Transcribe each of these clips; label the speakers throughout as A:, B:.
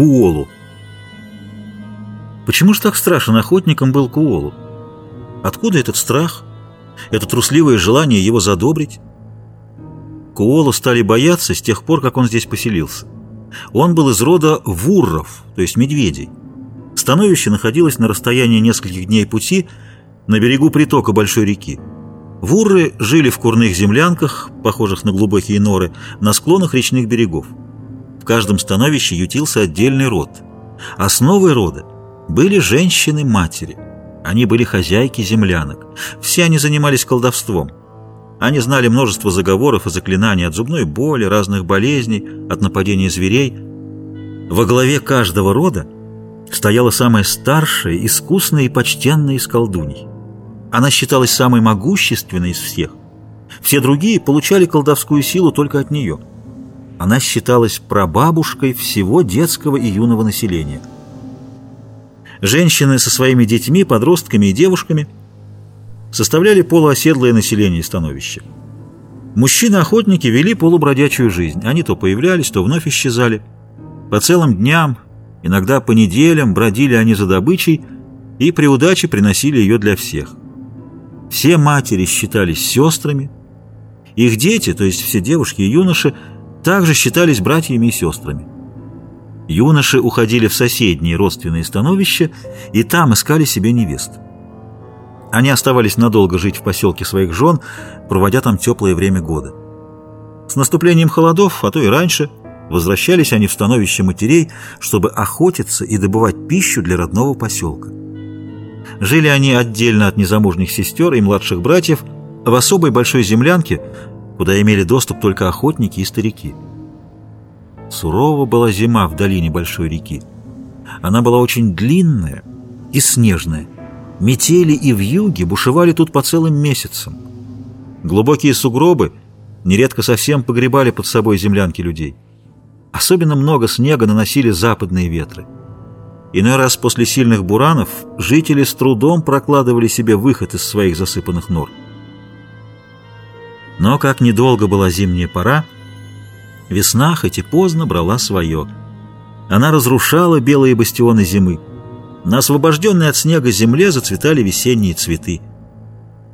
A: Куолу. Почему же так страшен охотникам был Куолу? Откуда этот страх? Это трусливое желание его задобрить? Куолу стали бояться с тех пор, как он здесь поселился. Он был из рода вурров, то есть медведей. Становище находилось на расстоянии нескольких дней пути на берегу притока большой реки. Вурры жили в курных землянках, похожих на глубокие норы, на склонах речных берегов. В каждом становище ютился отдельный род. Основой рода были женщины-матери. Они были хозяйки землянок. Все они занимались колдовством. Они знали множество заговоров и заклинаний от зубной боли, разных болезней, от нападения зверей. Во главе каждого рода стояла самая старшая, искусная и почтенная из колдуней. Она считалась самой могущественной из всех. Все другие получали колдовскую силу только от нее. Она считалась прабабушкой всего детского и юного населения. Женщины со своими детьми, подростками и девушками составляли полуоседлое население становища. Мужчины-охотники вели полубродячую жизнь. Они то появлялись, то вновь исчезали. По целым дням, иногда по неделям бродили они за добычей и при удаче приносили ее для всех. Все матери считались сестрами. Их дети, то есть все девушки и юноши, также считались братьями и сестрами. Юноши уходили в соседние родственные становища и там искали себе невест. Они оставались надолго жить в поселке своих жен, проводя там теплое время года. С наступлением холодов, а то и раньше, возвращались они в становище матерей, чтобы охотиться и добывать пищу для родного поселка. Жили они отдельно от незамужних сестер и младших братьев в особой большой землянке, куда имели доступ только охотники и старики. Сурова была зима в долине большой реки. Она была очень длинная и снежная. Метели и вьюги бушевали тут по целым месяцам. Глубокие сугробы нередко совсем погребали под собой землянки людей. Особенно много снега наносили западные ветры. Иной раз после сильных буранов жители с трудом прокладывали себе выход из своих засыпанных нор. Но как недолго была зимняя пора, весна, хоть и поздно, брала свое. Она разрушала белые бастионы зимы. На освобожденной от снега земле зацветали весенние цветы.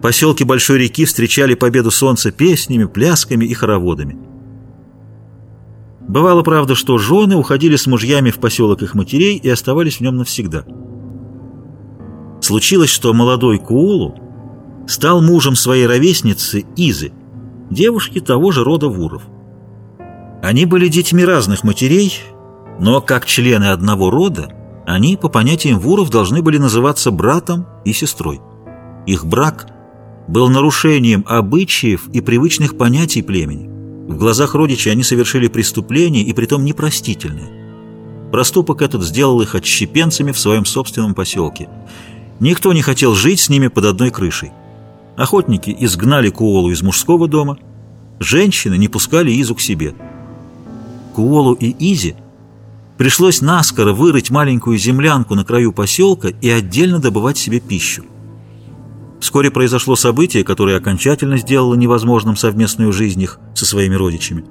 A: Поселки Большой реки встречали победу солнца песнями, плясками и хороводами. Бывало, правда, что жены уходили с мужьями в поселок их матерей и оставались в нем навсегда. Случилось, что молодой Куулу стал мужем своей ровесницы Изы, девушки того же рода Вуров. Они были детьми разных матерей, но как члены одного рода, они, по понятиям Вуров, должны были называться братом и сестрой. Их брак был нарушением обычаев и привычных понятий племени. В глазах родичей они совершили преступление, и притом непростительное. Проступок этот сделал их отщепенцами в своем собственном поселке. Никто не хотел жить с ними под одной крышей. Охотники изгнали Куолу из мужского дома, женщины не пускали Изу к себе. Куолу и Изе пришлось наскоро вырыть маленькую землянку на краю поселка и отдельно добывать себе пищу. Вскоре произошло событие, которое окончательно сделало невозможным совместную жизнь их со своими родичами.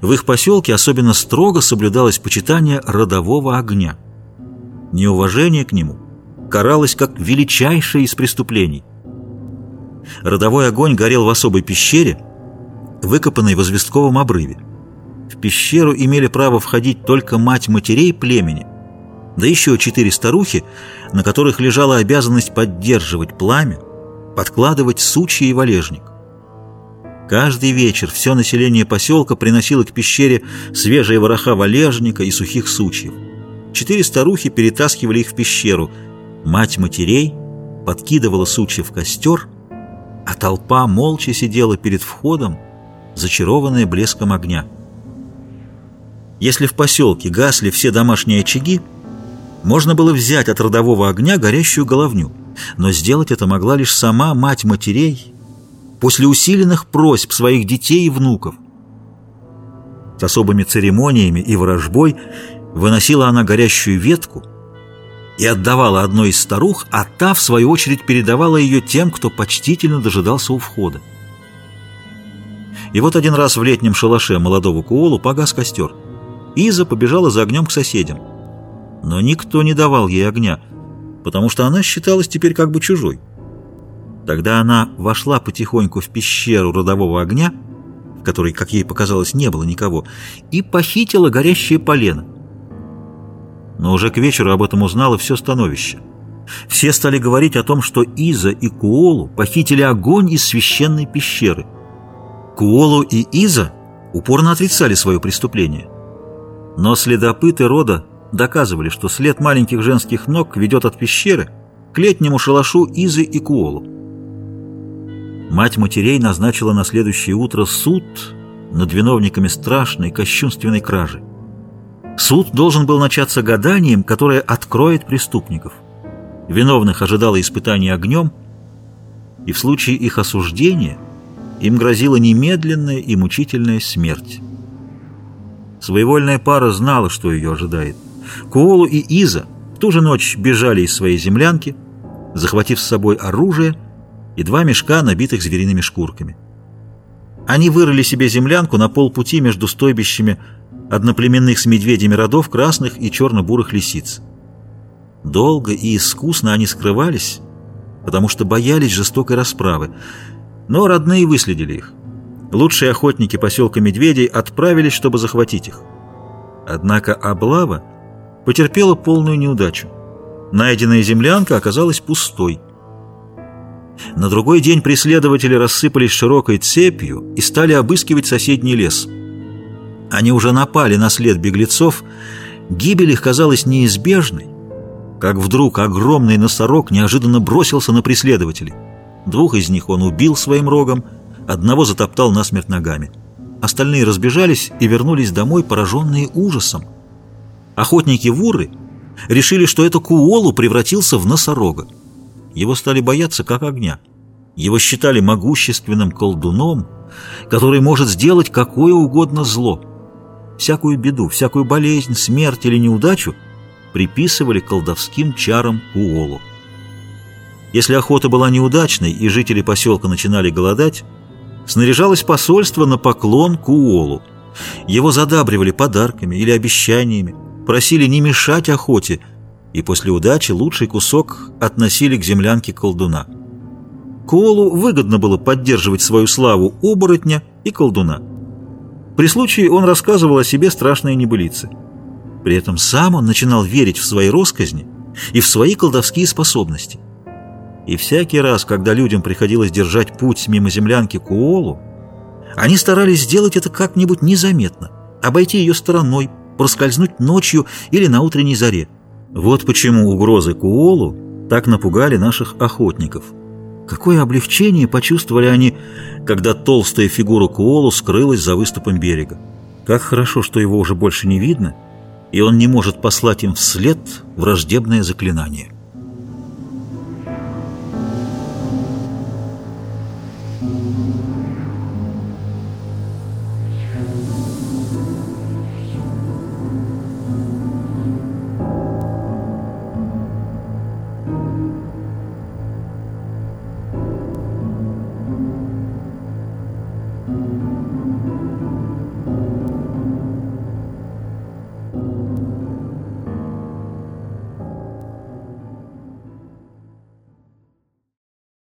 A: В их поселке особенно строго соблюдалось почитание родового огня. Неуважение к нему каралось как величайшее из преступлений. Родовой огонь горел в особой пещере, выкопанной в известковом обрыве. В пещеру имели право входить только мать матерей племени, да еще четыре старухи, на которых лежала обязанность поддерживать пламя, подкладывать сучья и валежник. Каждый вечер все население поселка приносило к пещере свежие вороха валежника и сухих сучьев. Четыре старухи перетаскивали их в пещеру. Мать матерей подкидывала сучья в костер, а толпа молча сидела перед входом, зачарованная блеском огня. Если в поселке гасли все домашние очаги, можно было взять от родового огня горящую головню, но сделать это могла лишь сама мать матерей после усиленных просьб своих детей и внуков. С особыми церемониями и ворожбой выносила она горящую ветку и отдавала одной из старух, а та, в свою очередь, передавала ее тем, кто почтительно дожидался у входа. И вот один раз в летнем шалаше молодого Куолу погас костер. Иза побежала за огнем к соседям. Но никто не давал ей огня, потому что она считалась теперь как бы чужой. Тогда она вошла потихоньку в пещеру родового огня, в которой, как ей показалось, не было никого, и похитила горящее полено. Но уже к вечеру об этом узнало все становище. Все стали говорить о том, что Иза и Куолу похитили огонь из священной пещеры. Куолу и Иза упорно отрицали свое преступление. Но следопыты рода доказывали, что след маленьких женских ног ведет от пещеры к летнему шалашу Изы и Куолу. Мать матерей назначила на следующее утро суд над виновниками страшной кощунственной кражи. Суд должен был начаться гаданием, которое откроет преступников. Виновных ожидало испытание огнем, и в случае их осуждения им грозила немедленная и мучительная смерть. Своевольная пара знала, что ее ожидает. Куолу и Иза в ту же ночь бежали из своей землянки, захватив с собой оружие и два мешка, набитых звериными шкурками. Они вырыли себе землянку на полпути между стойбищами одноплеменных с медведями родов красных и черно-бурых лисиц. Долго и искусно они скрывались, потому что боялись жестокой расправы, но родные выследили их. Лучшие охотники поселка Медведей отправились, чтобы захватить их. Однако облава потерпела полную неудачу. Найденная землянка оказалась пустой. На другой день преследователи рассыпались широкой цепью и стали обыскивать соседний лес. Они уже напали на след беглецов, гибель их казалась неизбежной, как вдруг огромный носорог неожиданно бросился на преследователей. Двух из них он убил своим рогом, одного затоптал насмерть ногами. Остальные разбежались и вернулись домой, пораженные ужасом. Охотники Вуры решили, что это Куолу превратился в носорога. Его стали бояться как огня. Его считали могущественным колдуном, который может сделать какое угодно зло. Всякую беду, всякую болезнь, смерть или неудачу приписывали колдовским чарам Куолу. Если охота была неудачной и жители поселка начинали голодать, снаряжалось посольство на поклон Куолу. Его задабривали подарками или обещаниями, просили не мешать охоте, и после удачи лучший кусок относили к землянке колдуна. Куолу выгодно было поддерживать свою славу оборотня и колдуна. При случае он рассказывал о себе страшные небылицы. При этом сам он начинал верить в свои росказни и в свои колдовские способности. И всякий раз, когда людям приходилось держать путь мимо землянки Куолу, они старались сделать это как-нибудь незаметно, обойти ее стороной, проскользнуть ночью или на утренней заре. Вот почему угрозы Куолу так напугали наших охотников. Какое облегчение почувствовали они, когда толстая фигура Куолу скрылась за выступом берега. Как хорошо, что его уже больше не видно, и он не может послать им вслед враждебное заклинание.